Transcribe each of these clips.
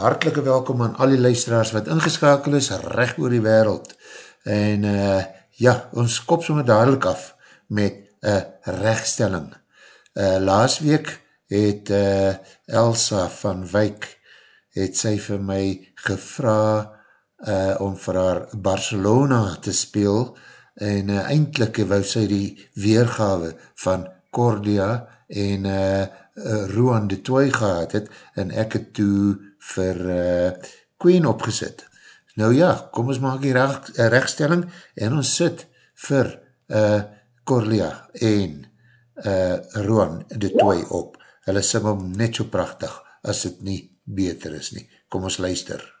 hartelike welkom aan al die luisteraars wat ingeskakel is recht oor die wereld. En uh, ja, ons kop somme dadelijk af met uh, rechtstelling. Uh, laas week het uh, Elsa van Wyk het sy vir my gevra uh, om vir haar Barcelona te speel en uh, eindelijk wou sy die weergawe van Cordia en uh, Roan de Toy gehad het en ek het toe vir uh, Queen opgesit. Nou ja, kom ons maak die recht, uh, rechtstelling en ons sit vir uh, Corlia en uh, Roan de Toy op. Hulle sing om net so prachtig as het nie beter is nie. Kom ons luister.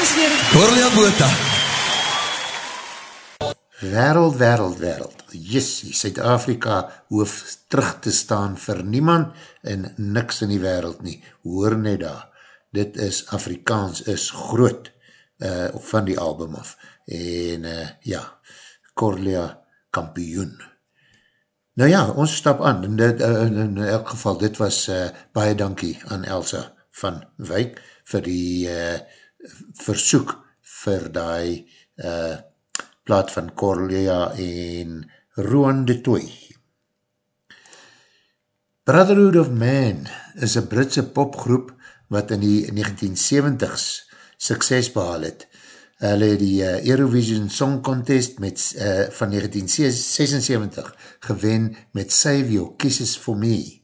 Dames en heren. Corlia Bota. Wereld, wereld, wereld. Yes, Suid-Afrika hoef terug te staan vir niemand en niks in die wereld nie. Hoor net daar. Dit is Afrikaans is groot uh, van die album af. En uh, ja, Corlia kampioen. Nou ja, ons stap aan. In, dit, uh, in, in elk geval, dit was uh, baie dankie aan Elsa van Wyk vir die uh, versoek vir die uh, plaat van Corlia en Roan de Toy. Brotherhood of Man is een Britse popgroep wat in die 1970s sukses behaal het. Hulle het die uh, Eurovision Song Contest met, uh, van 1976 gewen met Save Your Kisses For Me.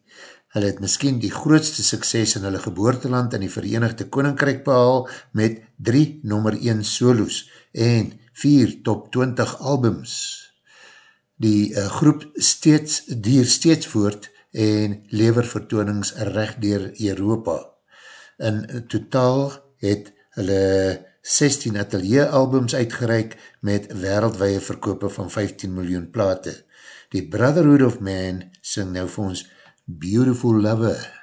Hulle het miskien die grootste sukses in hulle geboorteland in die Verenigde Koninkrijk behaal met drie nummer 1 solos en vier top 20 albums. Die uh, groep steeds, dier steeds voort en lever vertoonings recht dier Europa. In totaal het hulle 16 atelier albums uitgereik met wereldwee verkope van 15 miljoen plate. Die Brotherhood of Man sing nou vir ons Beautiful Lover.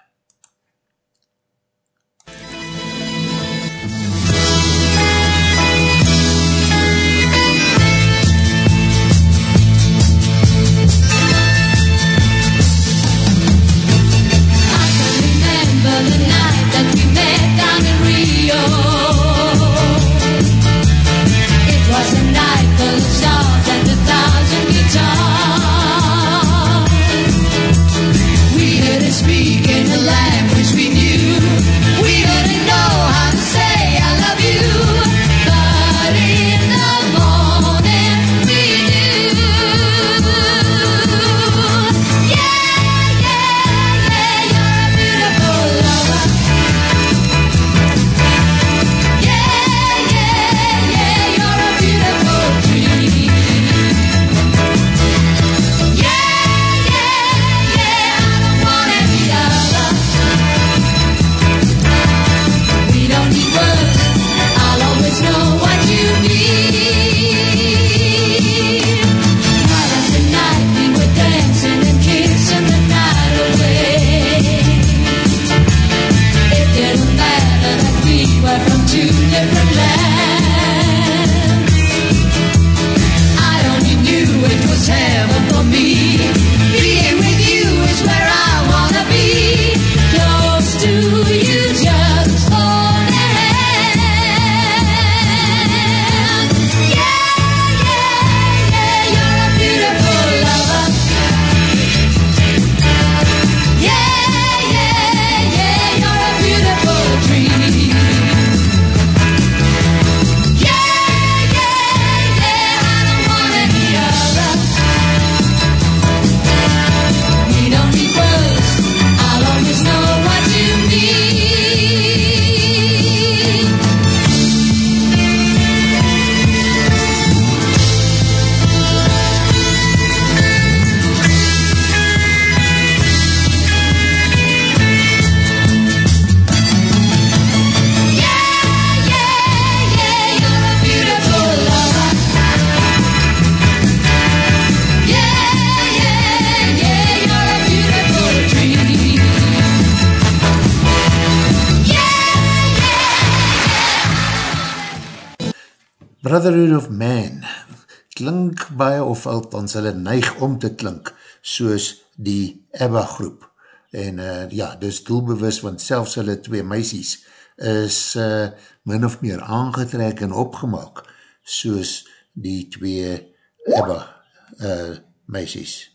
Of althans hulle neig om te klink soos die ABBA groep en uh, ja, dis doelbewus want selfs hulle twee meisies is uh, min of meer aangetrek en opgemaak soos die twee ABBA uh, meisies.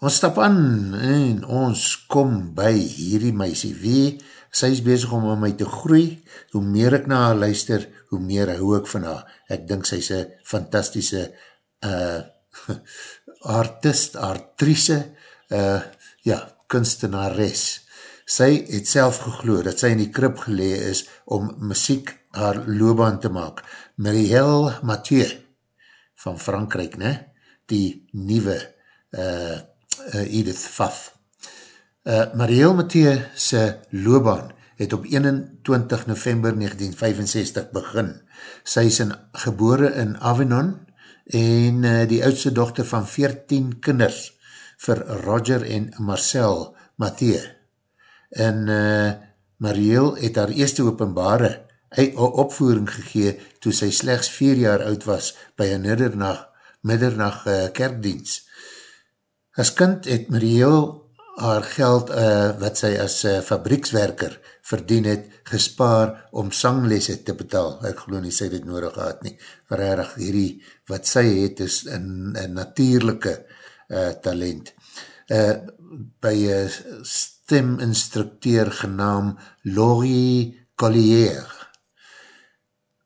Ons stap aan en ons kom by hierdie meisie. Wie, sy is bezig om aan my te groei. Hoe meer ek na haar luister, hoe meer hou ek van haar. Ek dink sy is een fantastische uh, artist, artrice, uh, ja, kunstenares. Sy het self gegloed dat sy in die krib gelee is om muziek haar loopbaan te maak. Marielle Mathieu van Frankrijk, ne? die nieuwe uh, uh, Edith Pfaff. Uh, Marielle Mathieu sy loopbaan het op 21 november 1965 begin. Sy is in, gebore in Avinon en uh, die oudste dochter van 14 kinders vir Roger en Marcel Mathieu. En uh, Marielle het haar eerste openbare opvoering gegee toe sy slechts 4 jaar oud was by een middernacht, middernacht uh, kerkdienst. As kind het Marielle haar geld uh, wat sy as uh, fabriekswerker verdien het, gespaar om sanglese te betaal. Ek geloof nie sy dit nodig gehad nie. Verherig, hierdie wat sy het is een, een natuurlijke uh, talent. Uh, by een steminstructeur genaam Laurie Collier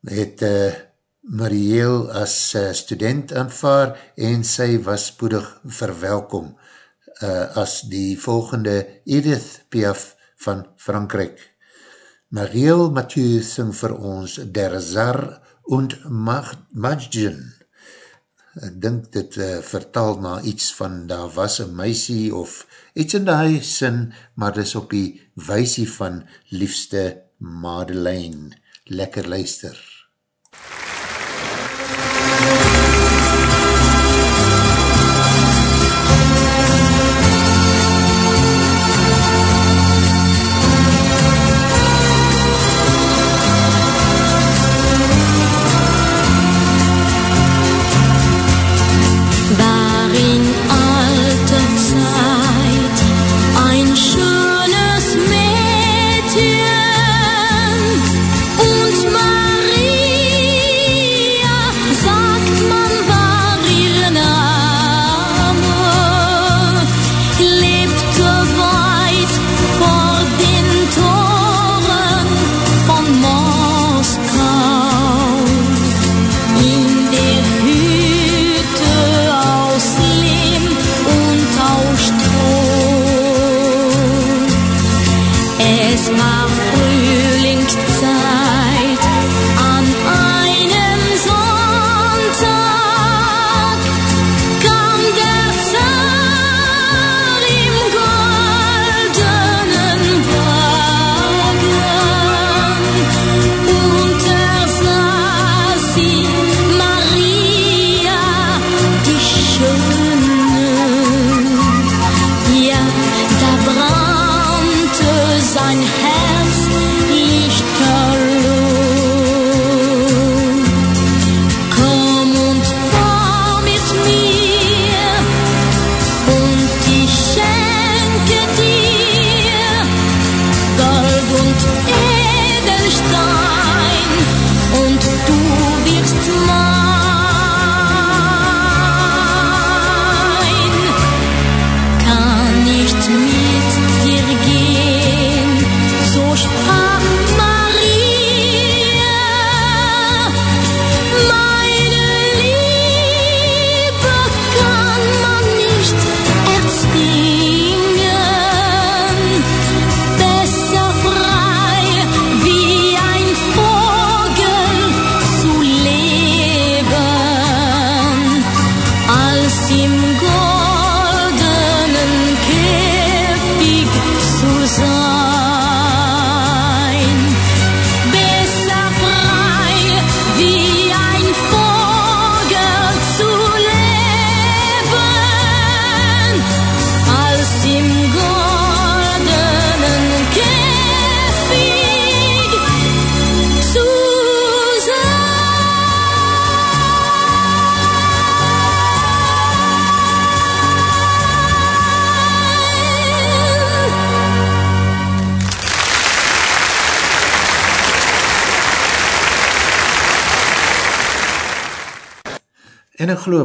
het uh, Marielle as uh, student aanvaar en sy was spoedig verwelkom uh, as die volgende Edith Piaf van Frankrijk. Marielle Mathieu sing vir ons Der Zar und Majgen. Ek dink dit uh, vertaal na iets van daar was een meisie of iets in die sin, maar dis op die weisie van liefste Madeleine. Lekker luister. War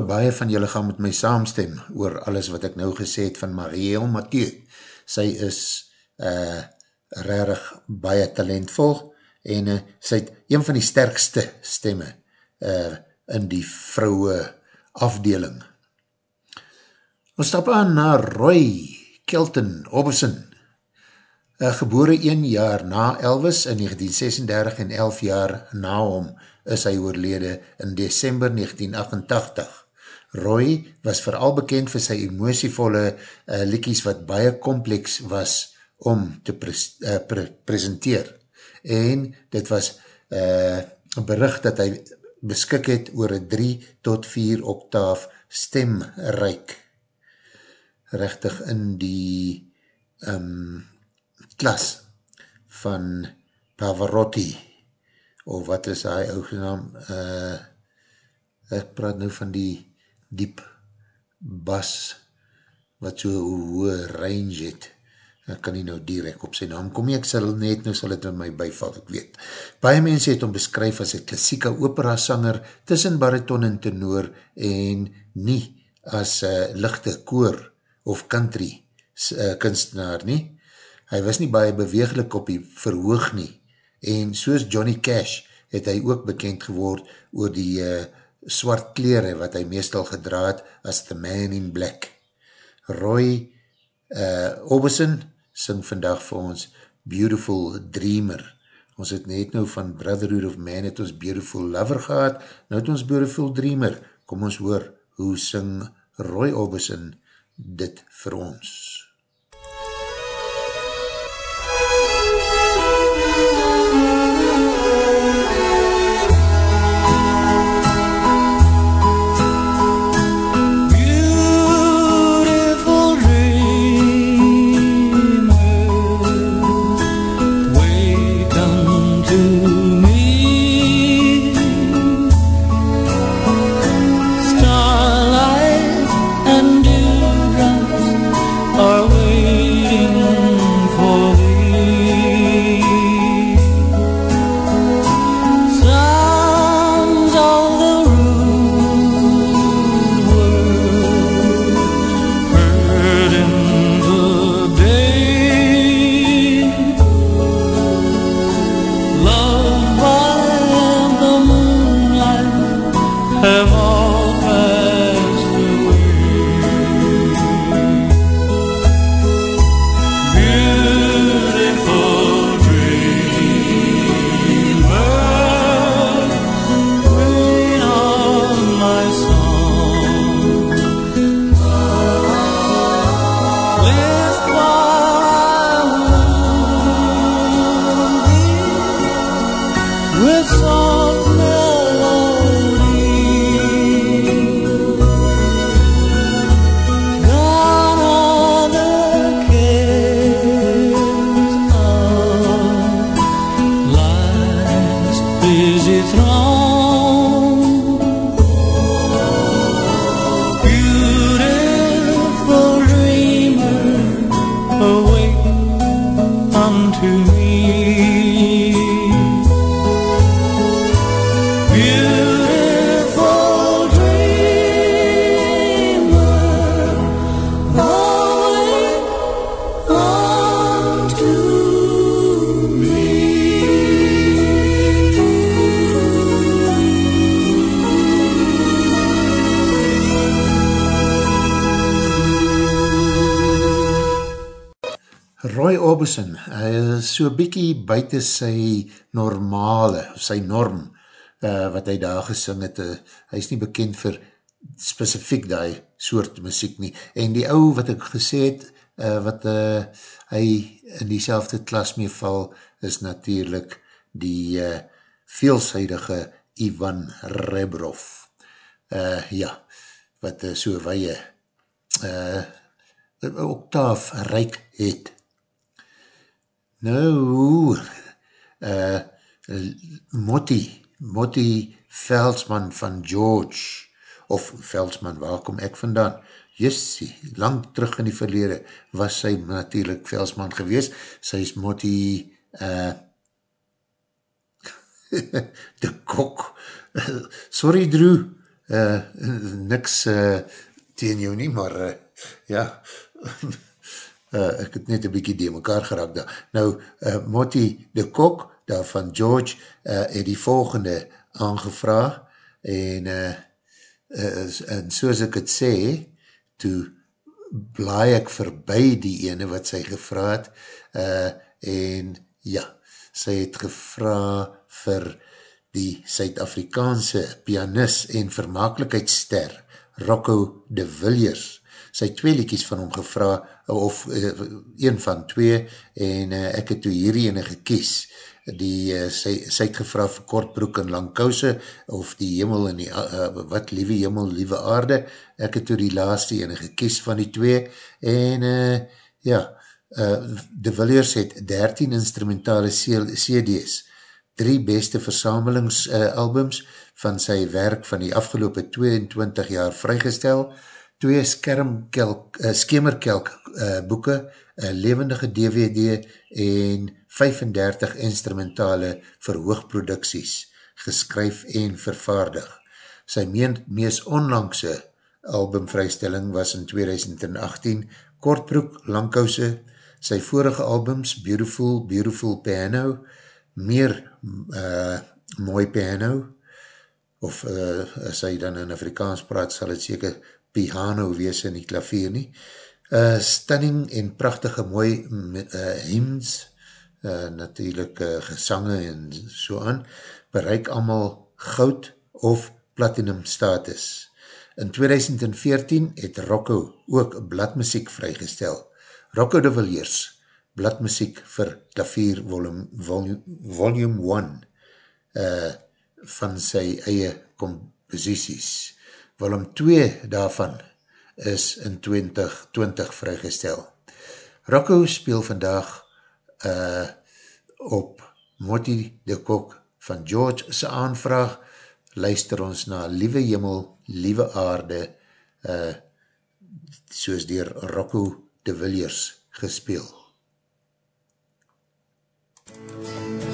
baie van julle gaan met my saamstem oor alles wat ek nou gesê het van Marielle Mathieu. Sy is uh, rarig baie talentvol en uh, sy het een van die sterkste stemme uh, in die vrouwe afdeling. Ons stap aan na Roy Kelton Oberson. Uh, gebore 1 jaar na Elvis in 1936 en 11 jaar na hom is hy oorlede in December 1988. Roy was vooral bekend vir sy emosievolle uh, liekies wat baie kompleks was om te pres, uh, pre presenteer. En dit was uh, bericht dat hy beskik het oor een 3 tot 4 octaaf stemryk. Rechtig in die um, klas van Pavarotti of wat is hy ook genaam uh, ek praat nou van die diep bas wat so hoge range het ek kan nie nou direct op sy naam kom nie, ek sal net nou sal het in my bijval, ek weet. Baie mense het om beskryf as een klassieke opera sanger tussen bariton en tenor en nie as uh, lichte koor of country uh, kunstenaar nie. Hy was nie baie beweeglik op die verhoog nie en soos Johnny Cash het hy ook bekend geword oor die uh, swart kleren wat hy meestal gedraad as The Man in Black. Roy uh, Oberson sing vandag vir ons Beautiful Dreamer. Ons het net nou van Brotherhood of Man het ons Beautiful Lover gehad, nou het ons Beautiful Dreamer. Kom ons hoor hoe sing Roy Orbison dit vir ons. Beautiful so bykie buiten sy normale, sy norm, uh, wat hy daar gesing het, uh, hy is nie bekend vir specifiek die soort muziek nie, en die ou wat ek gesê het, uh, wat uh, hy in die selfde klas mee val, is natuurlijk die uh, veelzijdige Ivan Rebrov. Uh, ja, wat uh, so weie uh, octaaf ryk het. Nou, uh, Motti, Motti Veldsman van George, of Veldsman, waar kom ek vandaan? Jessie, lang terug in die verlede was sy natuurlijk Veldsman gewees. Sy is Motti uh, de kok. Sorry Drew, uh, niks uh, teen jou nie, maar uh, ja, uh, ek het net een bykie die mekaar geraak daar. Nou, uh, Motti de Kok, daar van George, uh, het die volgende aangevra, en, uh, uh, en soos ek het sê, toe blaai ek verby die ene wat sy gevra het, uh, en ja, sy het gevra vir die Suid-Afrikaanse pianist en vermakelijkheidsster Rocco de Villiers. Sy twee liedjes van hom gevra, of uh, een van twee, en uh, ek het toe hierdie ene gekies. Die, uh, sy, sy het gevra vir kortbroek en lang kouse, of die hemel en die, uh, wat liewe hemel, liewe aarde. Ek het toe die laaste ene gekies van die twee, en uh, ja, uh, de Villiers het 13 instrumentale CD's, drie beste versamelingsalbums uh, van sy werk van die afgelopen 22 jaar vrygestel, twee skermkelk, uh, skemerkelk uh, boeken, een levendige DVD en 35 instrumentale verhoogproduksies, geskryf en vervaardig. Sy meen, mees onlangse albumvrystelling was in 2018, Kortbroek, Langkouse, sy vorige albums, Beautiful, Beautiful Piano, meer uh, mooi piano, of uh, as hy dan in Afrikaans praat, sal het seker piano wees in die klavier nie. Uh, stunning en prachtige mooi uh, hymns, uh, natuurlijk uh, gesange en so aan, bereik allemaal goud of platinum status. In 2014 het Rocco ook bladmuziek vrygestel. Rocco de Villiers, bladmuziek vir klavier volume, volume, volume 1 uh, van sy eie composities. Volume 2 daarvan is in 2020 vrygestel. Rocco speel vandag uh, op Motti de Kok van George sy aanvraag, luister ons na Liewe Himmel, Liewe Aarde, uh, soos dier Rocco de Villiers gespeel. Thank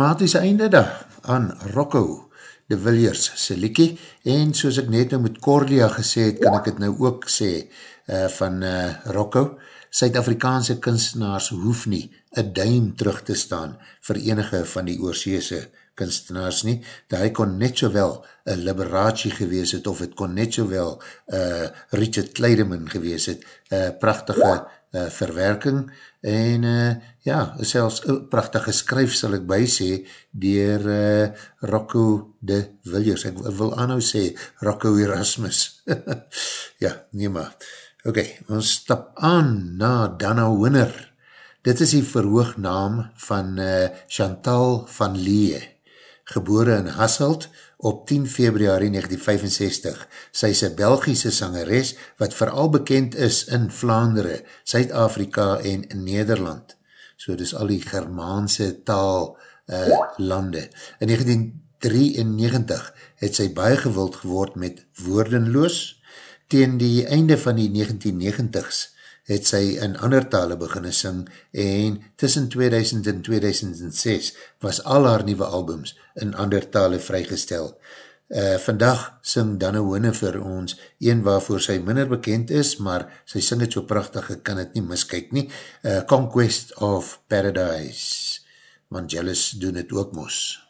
dramatische einde dag aan Rocco de Villiers se liekie en soos ek net nou met Cordia gesê het, kan ek het nou ook sê uh, van uh, Rocco, Suid-Afrikaanse kunstenaars hoef nie een duim terug te staan vir enige van die oorseese kunstenaars nie, dat hy kon net sowel een Liberace gewees het, of het kon net sowel uh, Richard Kleideman gewees het, uh, prachtige uh, verwerking, en uh, ja, selfs een prachtige skryf sal ek by sê, dier uh, Rocco de Villiers, ek wil aan nou sê, Rocco Erasmus, ja, nee maar, ok, ons stap aan na Dana Winner, dit is die verhoognaam van uh, Chantal van Lee, gebore in Hasselt op 10 februari 1965. Sy is een Belgische sangeres wat vooral bekend is in Vlaanderen, Zuid-Afrika en Nederland. So dus al die Germaanse taal uh, lande. In 1993 het sy baie gewild geword met Woordenloos. Tegen die einde van die 1990s het sy in ander tale beginne sing en tussen 2000 en 2006 was al haar nieuwe albums in ander tale vrygestel. Uh, vandag sing Danne Hoone vir ons, een waarvoor sy minder bekend is, maar sy sing het so prachtig, ek kan het nie miskyk nie, uh, Conquest of Paradise, want Jealous doen het ook mos. There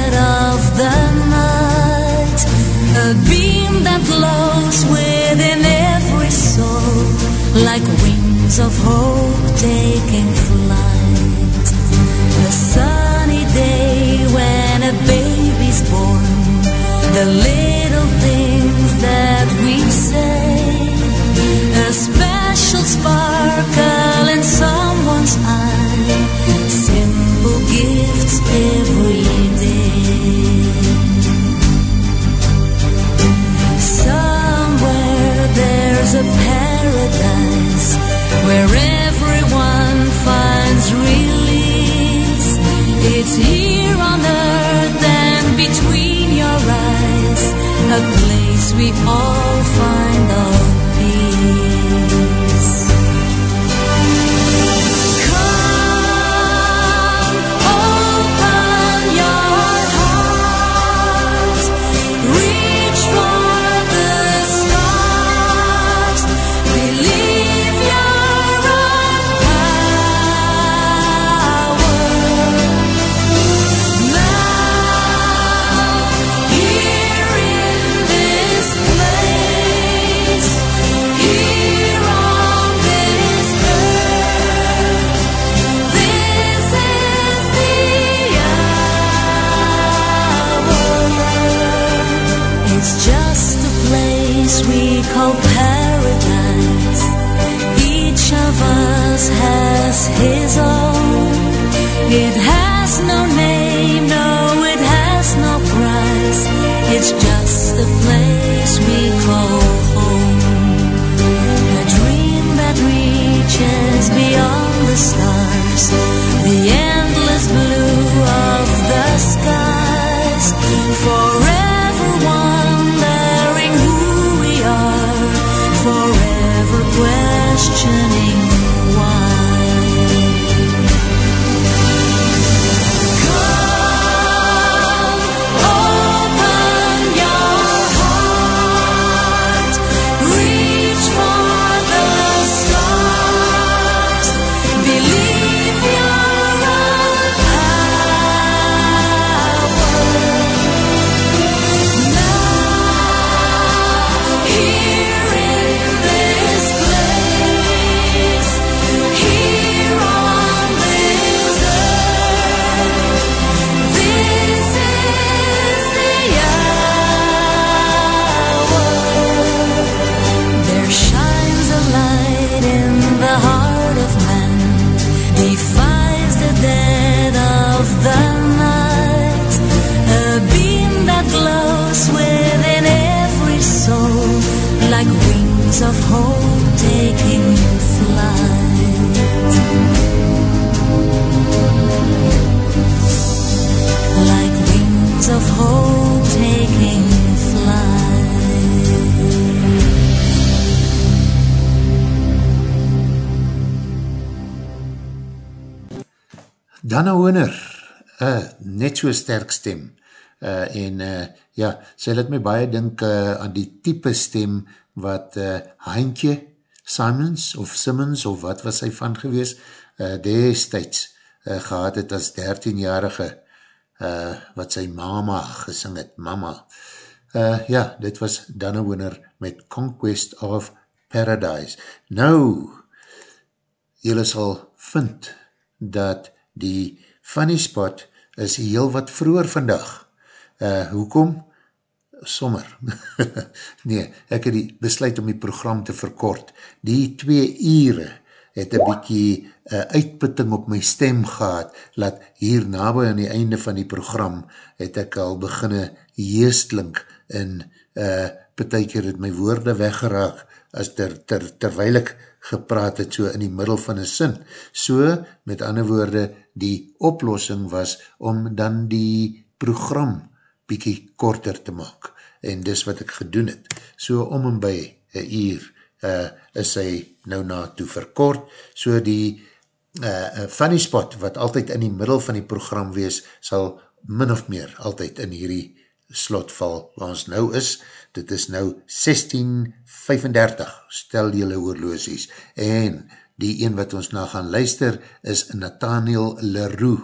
A beam that glows within every soul, like wings of hope taking flight. A sunny day when a baby's born, the We all. So sterk stem, uh, en uh, ja, sy laat my baie dink uh, aan die type stem wat uh, Heintje Simons of Simmons of wat was sy van gewees, uh, destijds uh, gehad het as 13-jarige uh, wat sy mama gesing het, mama. Uh, ja, dit was Dana Hooner met Conquest of Paradise. Nou, jylle sal vind dat die funny spot is heel wat vroeger vandag. Uh, hoekom? Sommer. nee, ek het die besluit om die program te verkort. Die twee ure het een bykie uh, uitputting op my stem gehad, laat hier nabij aan die einde van die program het ek al beginne jeestlink en uh, beteker het my woorde weggeraak as ter, ter, terwijl ek gepraat het so in die middel van een sin. So, met ander woorde, die oplossing was om dan die program bykie korter te maak. En dis wat ek gedoen het. So, om en by een uur uh, is hy nou na toe verkort. So, die uh, funny spot wat altyd in die middel van die program wees, sal min of meer altyd in hierdie slotval waar ons nou is. Dit is nou 1635, stel jylle oorloosies. En die een wat ons na gaan luister is Nathaniel Leroux.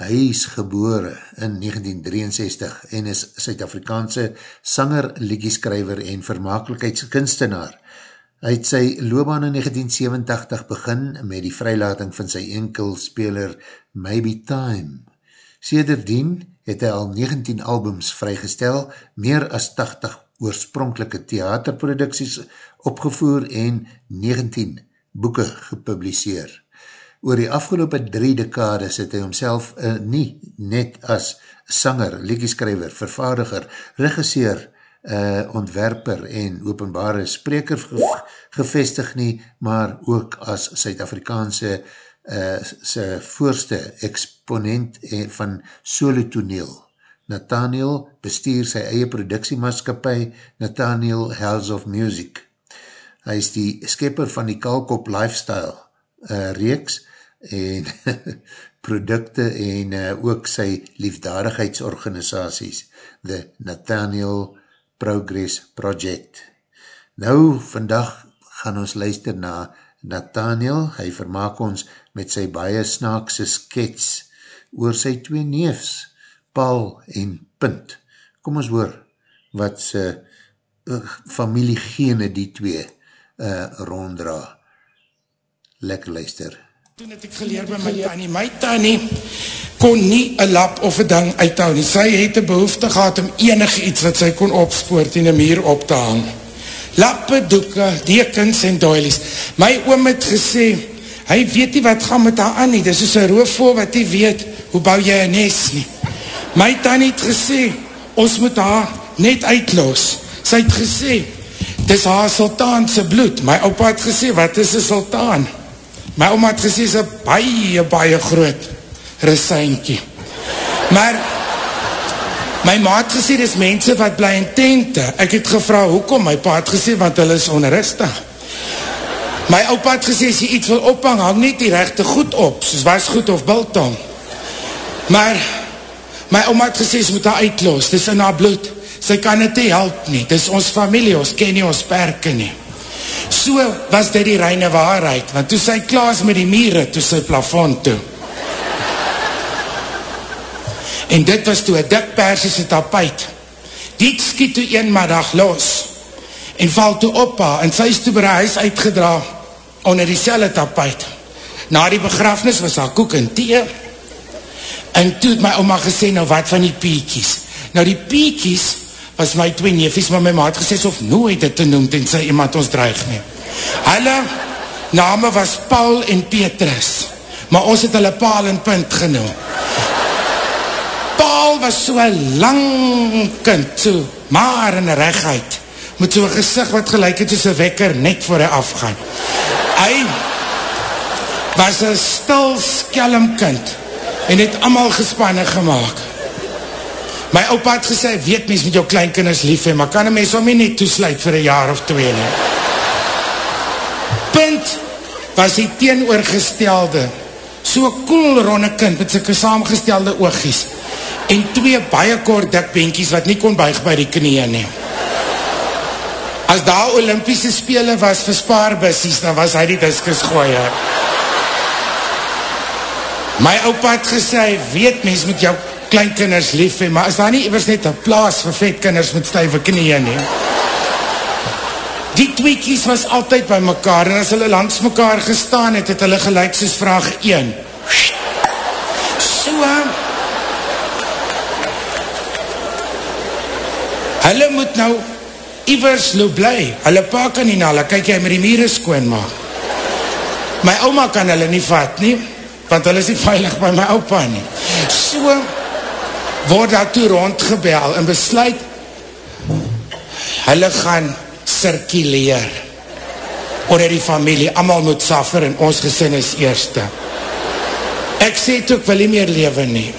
Hy is gebore in 1963 en is Suid-Afrikaanse sanger, liedjeskryver en vermakelijkheidskunstenaar. Hy het sy loopbaan in 1987 begin met die vrylating van sy enkelspeler Maybe Time. Sederdien het hy al 19 albums vrygestel, meer as 80 oorspronkelike theaterproducties opgevoer en 19 boeken gepubliseer. Oor die afgelopen drie dekades het hy homself uh, nie net as sanger, liedjeskryver, vervaardiger, regisseur, uh, ontwerper en openbare spreker ge gevestig nie, maar ook as Suid-Afrikaanse uh, sy voorste exponent van solo toneel. Nathaniel bestuur sy eie productiemaatskapie Nathaniel House of Music. Hy is die skepper van die Kalkop Lifestyle uh, reeks en producte en uh, ook sy liefdadigheidsorganisaties, The Nathaniel Progress Project. Nou, vandag gaan ons luister na Nathaniel, hy vermaak ons met sy baie snaakse skets oor sy twee neefs, Paul en Punt. Kom ons hoor wat sy uh, familiegene die twee uh, ronddra. Lekker luister. Toen het ek geleer by my tannie, my tannie kon nie een lap of een ding uithou nie. Sy het een behoefte gehad om enig iets wat sy kon opspoort en een muur op te hang. Lappe, doeken, dekens en doilies. My oom het gesê, hy weet nie wat gaan met haar aan nie. Dis is een roofvoel wat hy weet, hoe bou jy een nes nie. My tannie het gesê, ons moet haar net uitloos. Sy het gesê, dis haar sultaanse bloed. My opa het gesê, wat is een sultaan? My oma het gesê, is een baie, baie groot resuinkie. Maar, my ma het gesê, dis mense wat bly in tente. Ek het gevra, hoekom? My pa het gesê, want hulle is onrustig. My opa het gesê, as jy iets wil ophang, hang niet die rechte goed op, soos was goed of biltong. Maar, my oma het gesê, sy moet haar uitloos, dis in haar bloed. Sy kan het nie help nie, dis ons familie, ons ken nie ons perke nie. So was dit die reine waarheid, want toe sy klaas met die miere, toe sy plafond toe. En dit was toe een dik persiese tapuit. Die skiet toe een middag los en val toe op haar en sy is toe by die huis uitgedra onder die selle tapuit. Na die begrafnis was haar koek en thee en toe het my oma gesê, nou wat van die piekies? Nou die piekies was my twee neefies, maar my ma het gesê, of nooit dit te noem, tenzij iemand ons dreig neem. Hulle name was Paul en Petrus, maar ons het hulle Paul en Punt genoem. Paul was so lang kind, so maar in regheid, met so'n gezicht wat gelijk het soos een wekker net voor hy afgaan. Hy was een stil, skelm kind, en het allemaal gespanne gemaakt. My opa het gesê, weet mens met jou kleinkinders lief hê, maar kan een mens om nie net toesluit vir een jaar of twee nie. Punt was die teenoorgestelde, so'n cool ronde kind met syke saamgestelde oogies en twee baie kort dik benkies wat nie kon buig by die knieën nie. As daar Olympiese spele was vir spaarbussies, dan was hy die diskus gooier. My opa het gesê, weet mens met jou kleinkinders lief hê, maar is daar nie iwers net een plaas vir vetkinders met stuive knieën nie? Die tweekies was altyd by mekaar en as hulle langs mekaar gestaan het, het hulle gelijk soos vraag 1. So, hulle moet nou iwers lo bly. Hulle pa kan nie na hulle, kyk jy met die mire skoon maak. My oma kan hulle nie vat nie, want hulle is nie veilig by my opa nie. So, word daar toe rondgebel en besluit, hulle gaan circuleer onder die familie, allemaal moet suffer en ons gesin is eerste. Ek sê toe, ek wil nie meer leven nie.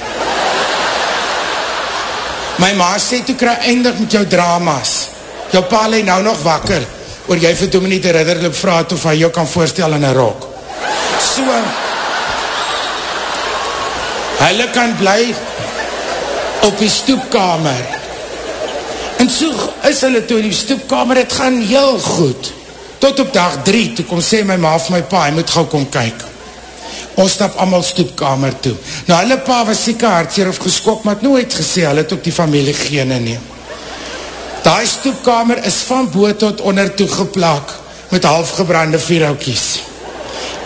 My ma sê toe, kry eindig met jou dramas. Jou pa lê nou nog wakker, oor jy vir Dominique de Ridderloop vraag of hy jou kan voorstel in een rok. So, hulle kan bly op die stoepkamer. En so is hulle toe in die stoepkamer, het gaan heel goed. Tot op dag drie, toe kom sê my ma of my pa, hy moet gauw kom kyk. Ons stap allemaal stoepkamer toe. Nou, hulle pa was sieke hartseer of geskok, maar het nooit gesê, hulle het ook die familie gene neem. Daai stoepkamer is van boot tot onder toe geplak met halfgebrande vierhoutjies.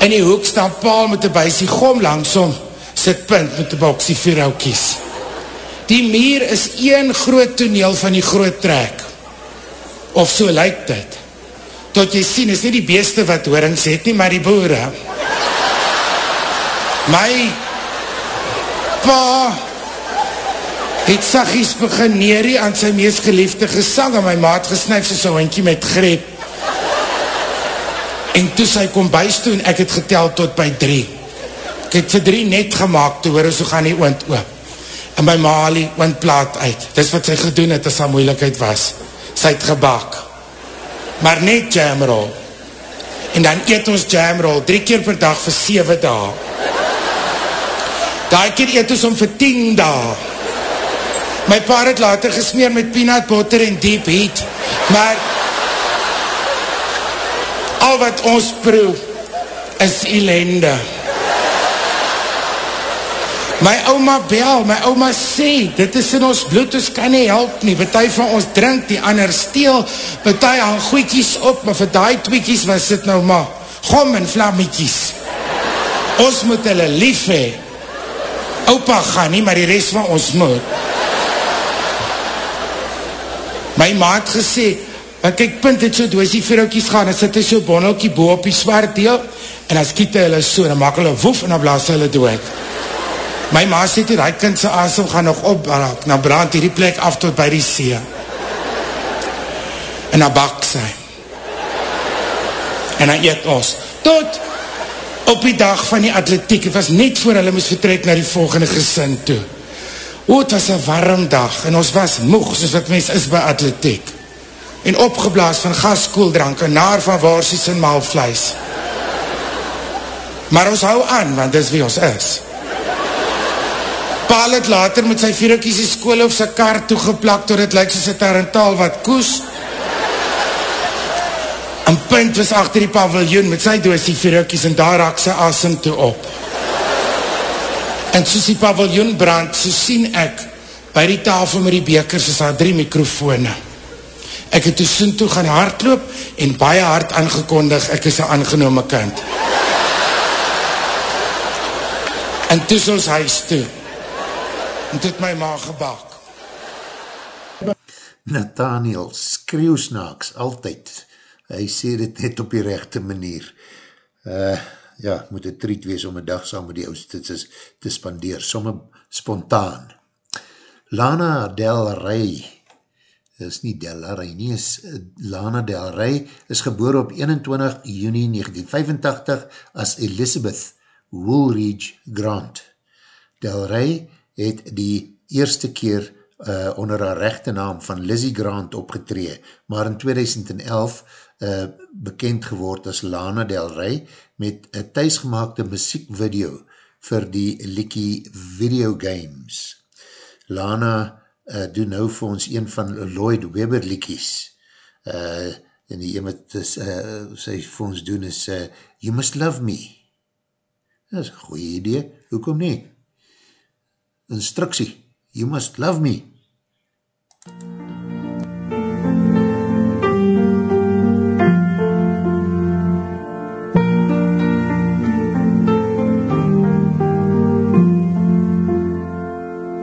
In die hoek staan paal met die buisie gom langsom, sit punt met die boksie vierhoutjies. Die meer is een groot toneel van die groot trek. Of so lyk dit. Tot jy sien, is nie die beeste wat hoorings het nie, maar die boere. My pa het sagies begin neerie aan sy meest geliefde gesang en my maat gesnuif soos een hondkie met greep. En toe sy kom buis toe en ek het getel tot by drie. Ek het vir drie net gemaakt toe hoor, so gaan die oond oop. En my ma haal die oondplaat uit. Dis wat sy gedoen het as haar moeilikheid was. Sy het gebak. Maar net jamroll. En dan eet ons jamroll drie keer per dag vir 7 dae. Daai keer eet ons om vir 10 dae. My pa het later gesmeer met peanut butter en deep heat, maar al wat ons proe is ellende. My ouma bel, my ouma sê, dit is in ons bloed, ons kan nie help nie, betuie van ons drink, die ander steel, betuie al goeikies op, maar vir die tweekies was dit nou maar, gom en vlammetjies. Ons moet hulle lief hee. Opa gaan nie, maar die rest van ons moet. My ma het gesê, want kyk, punt het so doosie vrouwkies gaan, en sit hy so bonnelkie boe op die zwart deel, en dan skiet hy hulle so, en dan maak hulle woef, en dan blaas hulle dood. My ma sê toe, die kindse asem gaan nog opbraak, dan brand hierdie plek af tot by die see. En dan bak sy. En dan eet ons. Tot op die dag van die atletiek, het was net voor hulle moes vertrek na die volgende gesin toe. O, het was een warm dag, en ons was moeg, soos wat mens is by atletiek. En opgeblaas van gaskoeldrank, en naar van waarsies en maalvleis. Maar ons hou aan, want dis wie ons is. Paal het later met sy vierhoekies die skool op sy kar toegeplak, tot het lyk soos het tarantaal wat koes. En punt was achter die paviljoen met sy doos die vierhoekies en daar raak sy asem toe op. En soos die paviljoen brand, so sien ek by die tafel met die bekers is daar drie mikrofone. Ek het toe soen toe gaan hardloop en baie hard aangekondig, ek is een aangenome kind. En toe is ons huis toe. En het my ma gebak. Nathaniel, skreeuwsnaaks, altyd. Hy sê dit net op die rechte manier. Uh, ja, moet een treat wees om een dag saam met die oudstits te spandeer, somme spontaan. Lana Del Rey, is nie Del Rey nie, is Lana Del Rey, is geboor op 21 juni 1985 as Elizabeth Woolridge Grant. Del Rey het die eerste keer uh, onder haar rechte naam van Lizzie Grant opgetree, maar in 2011 uh, bekend geword as Lana Del Rey met een thuisgemaakte muziekvideo vir die Likkie Video Games. Lana uh, doen nou vir ons een van Lloyd Webber Likkies. Uh, en die een wat is, uh, sy vir ons doen is uh, You Must Love Me. Dat is een goeie idee, hoekom nie? Instructie, You Must Love Me.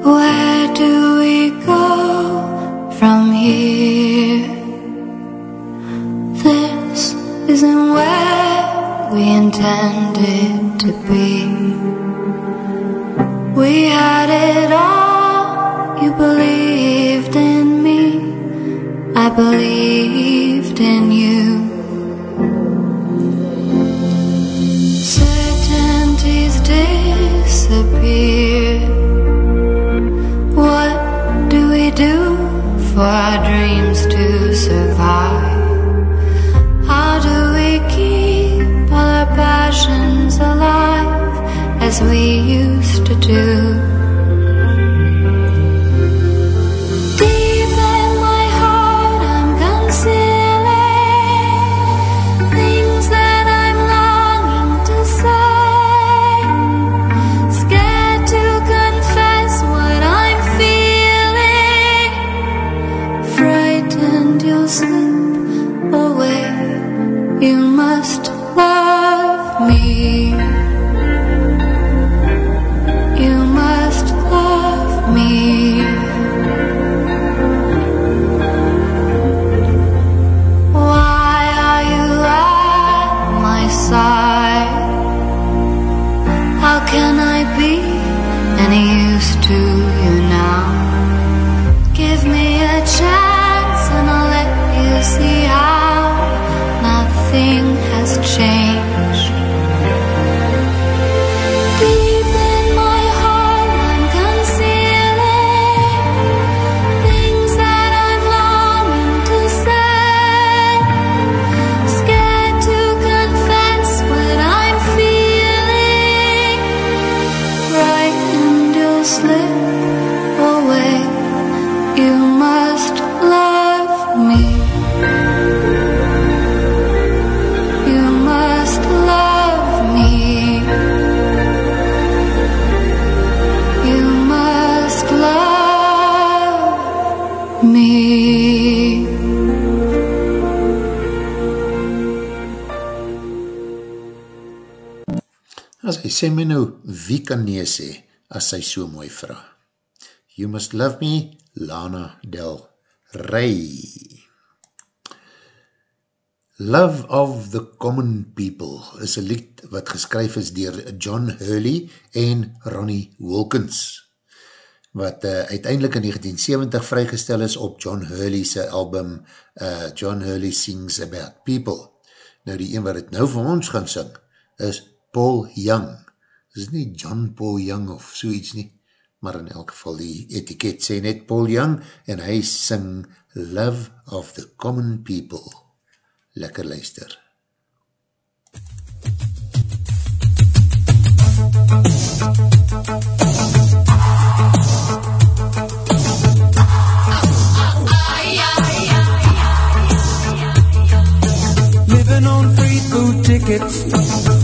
Where do we go from here? This isn't where we intended to be. We. You believed in me. I believed in you. Certainties disappear. What do we do for our dreams to survive? How do we keep all our passions alive as we used to do? Wie kan nee sê, as hy so mooi vraag? You Must Love Me, Lana Del Rey. Love of the Common People is een lied wat geskryf is dier John Hurley en Ronnie Wilkins, wat uh, uiteindelik in 1970 vrygestel is op John Hurley's album uh, John Hurley Sings About People. Nou die een wat het nou vir ons gaan sing, is Paul Young. Is nie John Paul Young of so iets nie, maar in elk geval die etiket sê net Paul Young en hy sing Love of the Common People. Lekker luister. Living on free food tickets.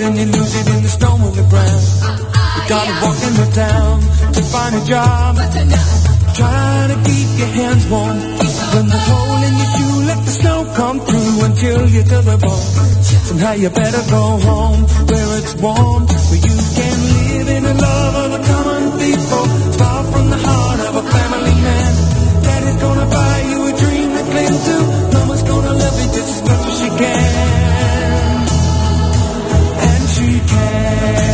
And you lose it in the snow on the ground. You gotta walk in the town to find a job. Trying to keep your hands warm. When the hole in your shoe, let the snow come through until chill you to the bone. Somehow you better go home where it's warm, where you can live in the love of the common people, far from the heart of a family man. Daddy's gonna buy you a dream to cling to. Can.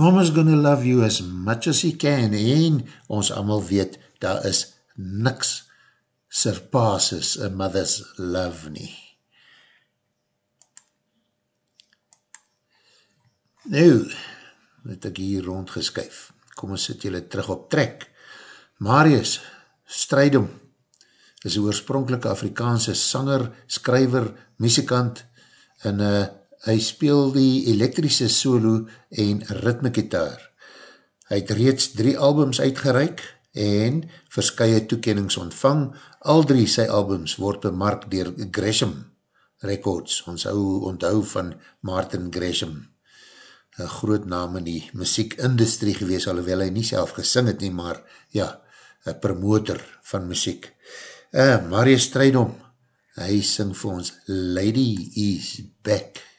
Mama's gonna love you as much as he can en ons allemaal weet, daar is niks surpasses a mother's love nie. Nou, het ek hier rondgeskyf. Kom ons sit julle terug op trek. Marius Strijdom is een oorspronkelike Afrikaanse sanger, skryver, muzikant en uh, hy speel die elektrische solo en ritmekitaar. Hy het reeds drie albums uitgereik en verskye toekennings ontvang. Al drie sy albums word bemark dier Gresham Records. Ons hou onthou van Martin Gresham. Een groot naam in die muziekindustrie gewees, alhoewel hy nie self gesing het nie, maar ja, een promotor van muziek. Uh, Marius Strijdom, hy sing vir ons Lady is Back.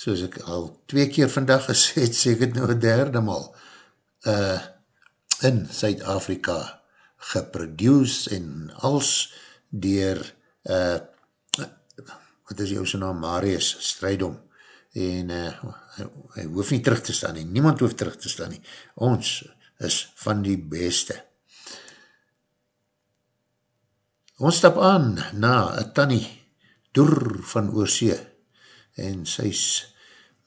Soos ek al twee keer vandag gesê het, sê ek het nou derde mal uh, in Suid-Afrika geproduce en als dier uh, wat is jou sy naam, Marius Strijdom en uh, hy, hy hoef nie terug te staan nie, niemand hoef terug te staan nie, ons is van die beste. Ons stap aan na een tannie Doer van Oorsee. En sy is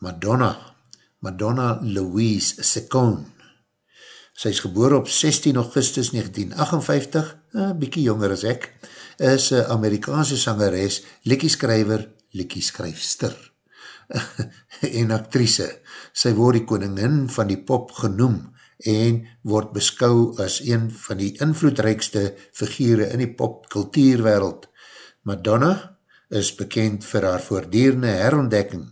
Madonna, Madonna Louise Secone. Sy is geboor op 16 augustus 1958, een bykie jonger as ek, is een Amerikaanse sangeres, liekieskrijver, liekieskrijfster en actrice. Sy word die koningin van die pop genoem en word beskou as een van die invloedrijkste figure in die popkultuurwereld. Madonna is bekend vir haar voordierende herontdekking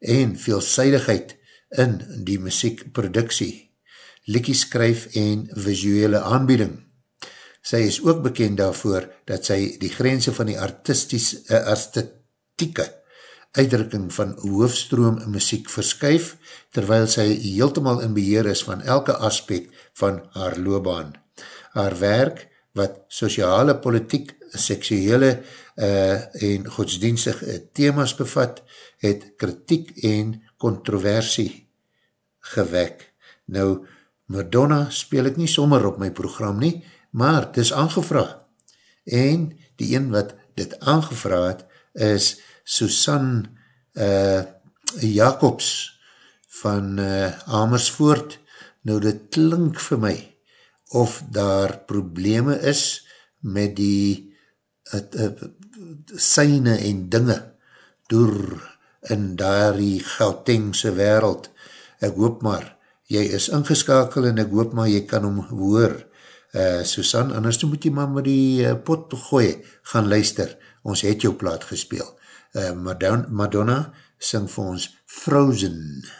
en veelzijdigheid in die muziekproduksie, liekieskryf en visuele aanbieding. Sy is ook bekend daarvoor dat sy die grense van die artisties, uh, artistieke uitdrukking van hoofstroom muziek verskuif, terwyl sy heeltemal in beheer is van elke aspekt van haar loopbaan. Haar werk, wat sociale politiek, seksuele uh, en godsdienstige thema's bevat, het kritiek en controversie gewek. Nou, Madonna speel ek nie sommer op my program nie, maar het is aangevra. En die een wat dit aangevra het, is Susan uh, Jacobs van uh, Amersfoort. Nou, dit klink vir my of daar probleme is met die uh, uh, syne en dinge door in daar die Gautengse wereld. Ek hoop maar, jy is ingeskakel en ek hoop maar jy kan hom hoor. Uh, Susan, anders moet jy maar met die uh, pot gooi gaan luister. Ons het jou plaat gespeel. Uh, Madonna, Madonna sing vir ons Frozen. You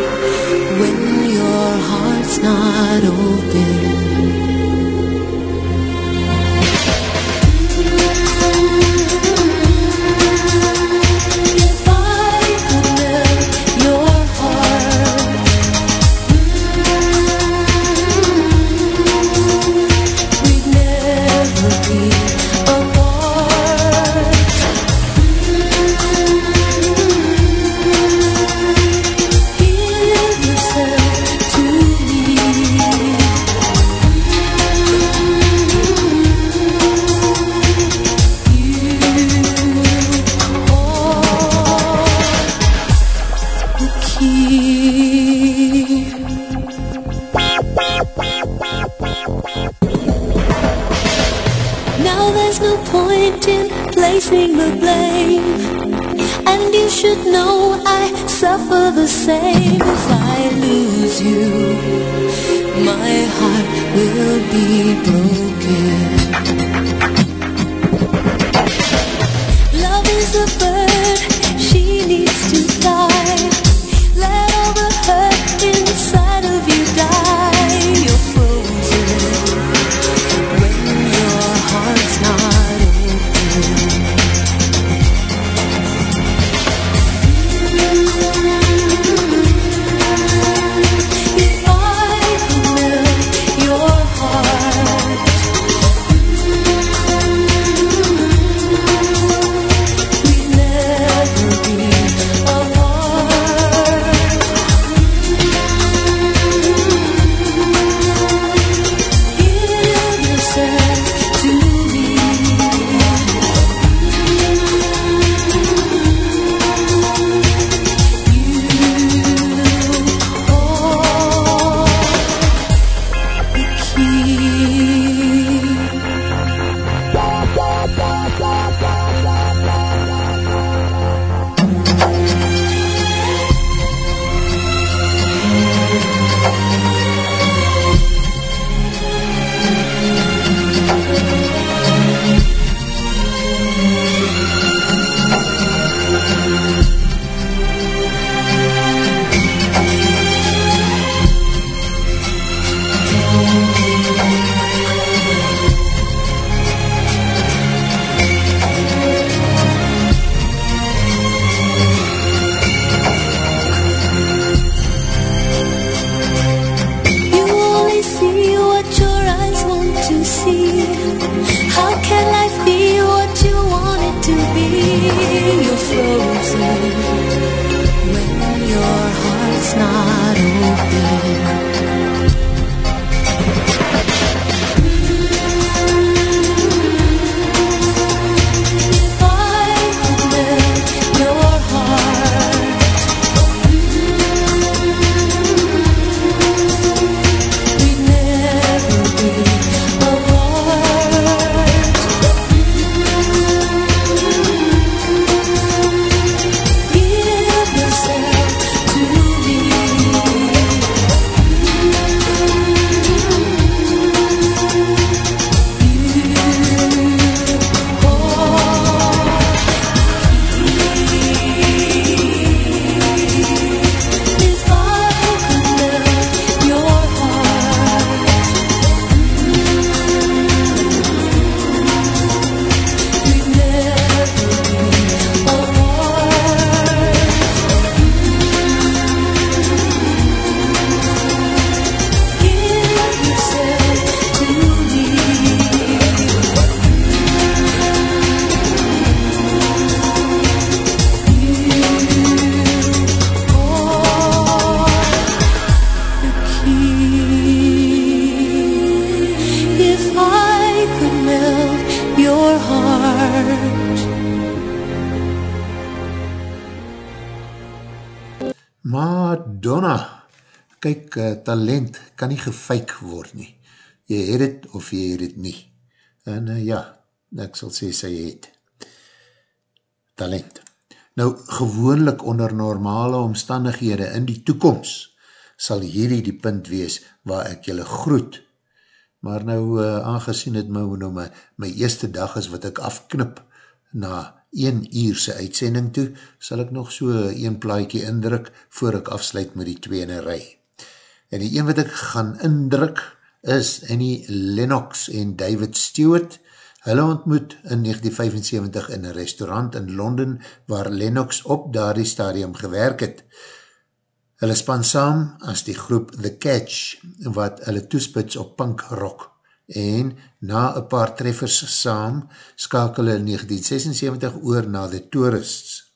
of jy het het nie. En uh, ja, ek sal sê sy het. Talent. Nou, gewoonlik onder normale omstandighede in die toekomst sal hierdie die punt wees waar ek julle groet. Maar nou, uh, aangezien het my, nou my, my eerste dag is wat ek afknip na een uurse uitsending toe, sal ek nog so een plaatje indruk voor ek afsluit met die tweene rij. En die een wat ek gaan indruk is Annie Lennox en David Stewart. Hulle ontmoet in 1975 in een restaurant in Londen waar Lennox op daardie stadium gewerk het. Hulle span saam as die groep The Catch, wat hulle toespits op punk rock. En na een paar treffers saam, skakel hulle in 1976 oor na The Tourists.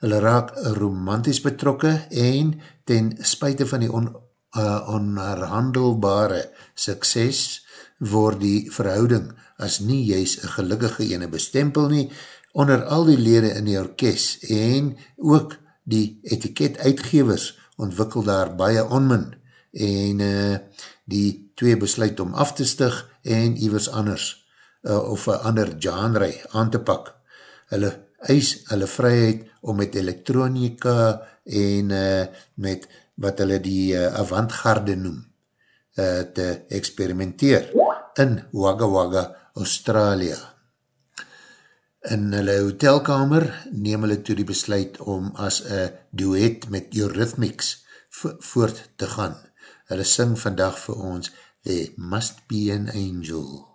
Hulle raak romantisch betrokke en ten spuite van die on, uh, onherhandelbare sukses, word die verhouding as nie juist een gelukkige ene bestempel nie, onder al die lede in die orkest en ook die etiket uitgevers ontwikkel daar baie onmin en uh, die twee besluit om af te stig en iwers anders uh, of een ander genre aan te pak. hulle eis hulle vryheid om met elektronika en uh, met wat hulle die uh, avantgarde noem, uh, te experimenteer in Wagga Wagga, Australië. In hulle hotelkamer neem hulle toe die besluit om as een duet met Eurythmics vo voort te gaan. Hulle sing vandag vir ons There Must Be an Angel.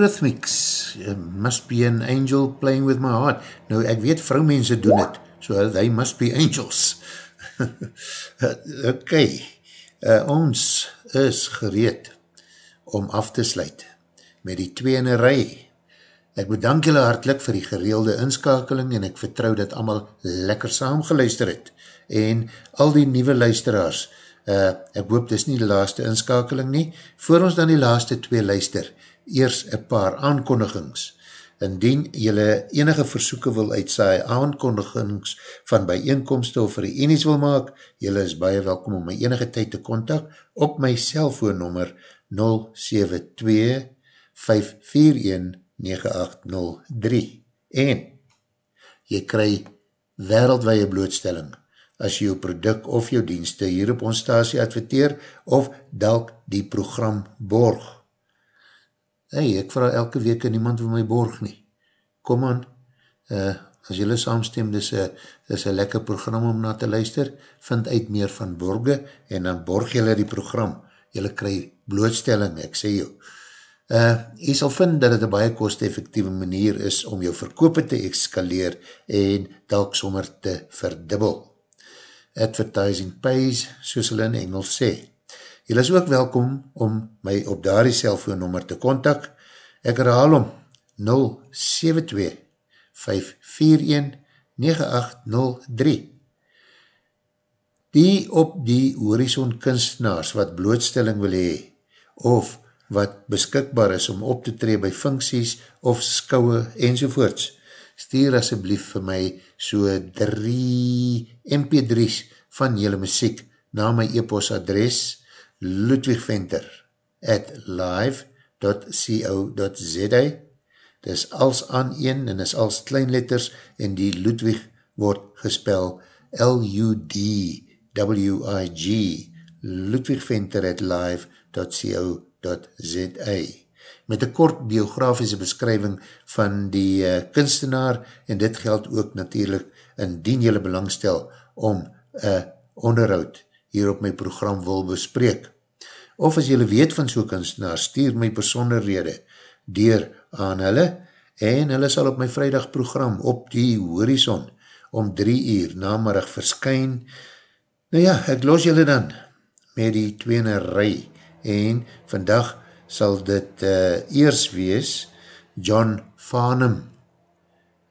Eurythmics, must be an angel playing with my heart. Nou, ek weet vrouwmense doen het, so they must be angels. ok, uh, ons is gereed om af te sluit met die tweene rij. Ek bedank julle hartlik vir die gereelde inskakeling en ek vertrou dat allemaal lekker saam geluister het. En al die nieuwe luisteraars, uh, ek hoop dis nie die laaste inskakeling nie, voor ons dan die laaste twee luister, eers een paar aankondigings. Indien jylle enige versoeken wil uitsaai aankondigings van bijeenkomste of reenies wil maak, jylle is baie welkom om my enige tyd te kontak op my cellfoonnummer 072 541-9803 en jy kry wereldwaie blootstelling as jy jou product of jou dienste hier op ons stasie adverteer of dalk die program borg. Hey, ek vraag elke week en niemand wil my borg nie. Kom aan, uh, as jylle saamstem, dis een lekker program om na te luister, vind uit meer van borge en dan borg jylle die program. Jylle kry blootstelling, ek sê jou. Uh, jy sal vind dat het een baie kost-effectieve manier is om jou verkoop te eskaleer en telk sommer te verdubbel. Advertising pays, soos hulle in Engels sê. Jy is ook welkom om my op daar die cellfoonnummer te kontak. Ek herhaal om 072 541 9803. Die op die horizon kunstenaars wat blootstelling wil hee, of wat beskikbaar is om op te tree by funksies of skouwe enzovoorts. Stuur asjeblief vir my so 3 mp3's van jylle muziek na my e-post adres ludwigventer at live.co.za Dis als aan een en is als kleinletters en die Ludwig word gespel L-U-D-W-I-G ludwigventer at live.co.za met een kort biografiese beskrywing van die uh, kunstenaar en dit geld ook natuurlijk indien jylle belangstel om uh, onderhoud hier op my program wil bespreek. Of as jylle weet van so'n kunstenaar, stuur my persoonlijke dier aan hulle en hulle sal op my vrijdag program op die horizon om drie uur namarig verskyn. Nou ja, ek los jylle dan met die tweene rij en vandag sal dit uh, eers wees John Farnham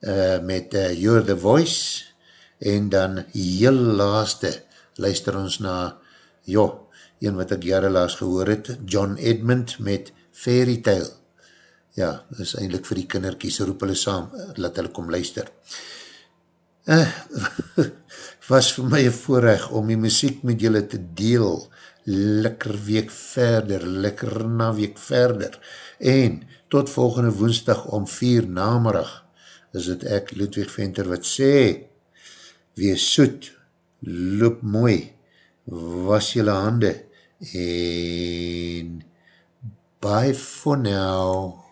uh, met uh, You're the Voice en dan heel laaste luister ons na jo, een wat ek jare laas gehoor het, John Edmund met Fairy Tale. Ja, dit is eindelijk vir die kinderkies roep hulle saam, laat hulle kom luister. Uh, was vir my een voorrecht om die muziek met julle te deel. Lekker week verder, lekker na week verder, en tot volgende woensdag om vier namerig, is het ek Ludwig Venter wat sê, wees soet, loop mooi, was jylle hande, en bye for now.